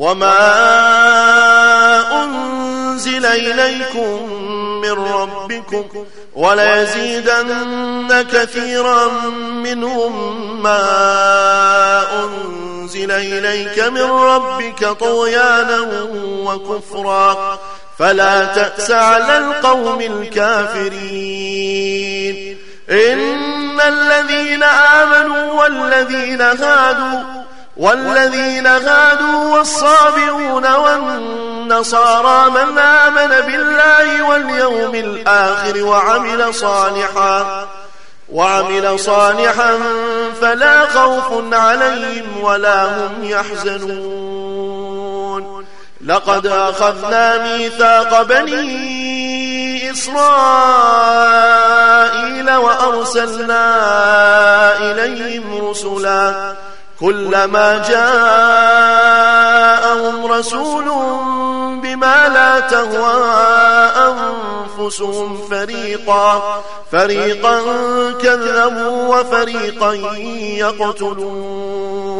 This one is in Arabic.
وما أنزل إليكم من ربكم وليزيدن كثيرا منهم ما أنزل إليك من ربك طغيانا وكفرا فلا تأس على القوم الكافرين إن الذين آمنوا والذين هادوا والذين هادوا والصابئون والنصارى من آمن بالله واليوم الآخر وعمل صالحا وعمل صالحا فلا خوف عليهم ولا هم يحزنون. لقد أخذنا ميثاق بني إسرائيل وأرسلنا كلما جاءهم رسول بما لا تهوى أنفسهم فريقا فريقا كذبوا وفريقا يقتلون.